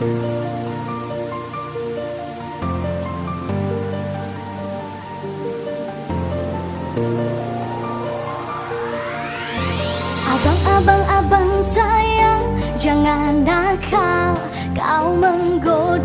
Abang, abang, abang sayang Jangan nakal. Kau menggoda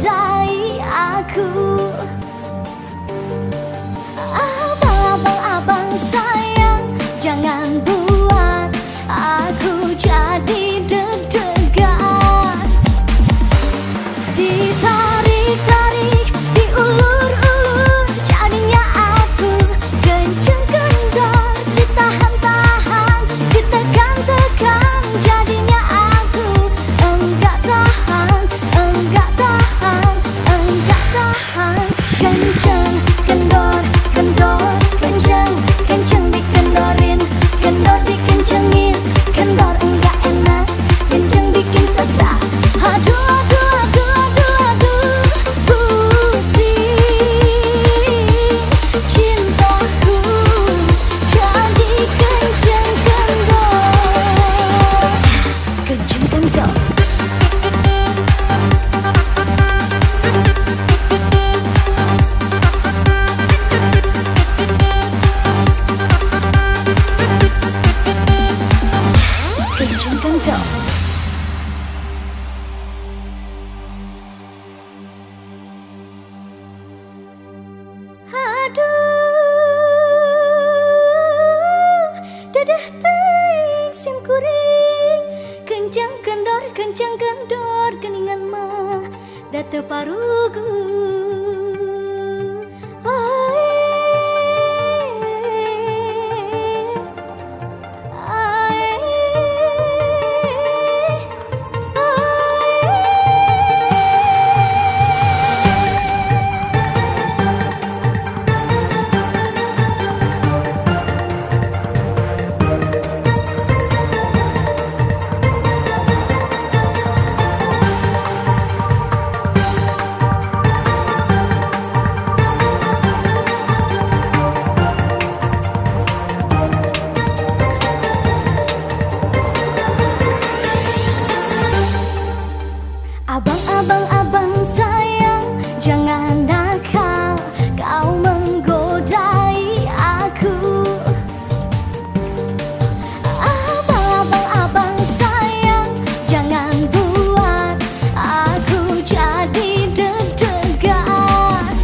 Digital. kencang kendor kencang kendor keningan mah. Date parugu Abang, abang, abang sayang Jangan nakal. Kau menggodai aku. Abang, abang, abang sayang Jangan buat Aku jadi deg-degan.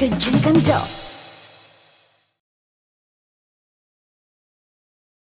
跟着感觉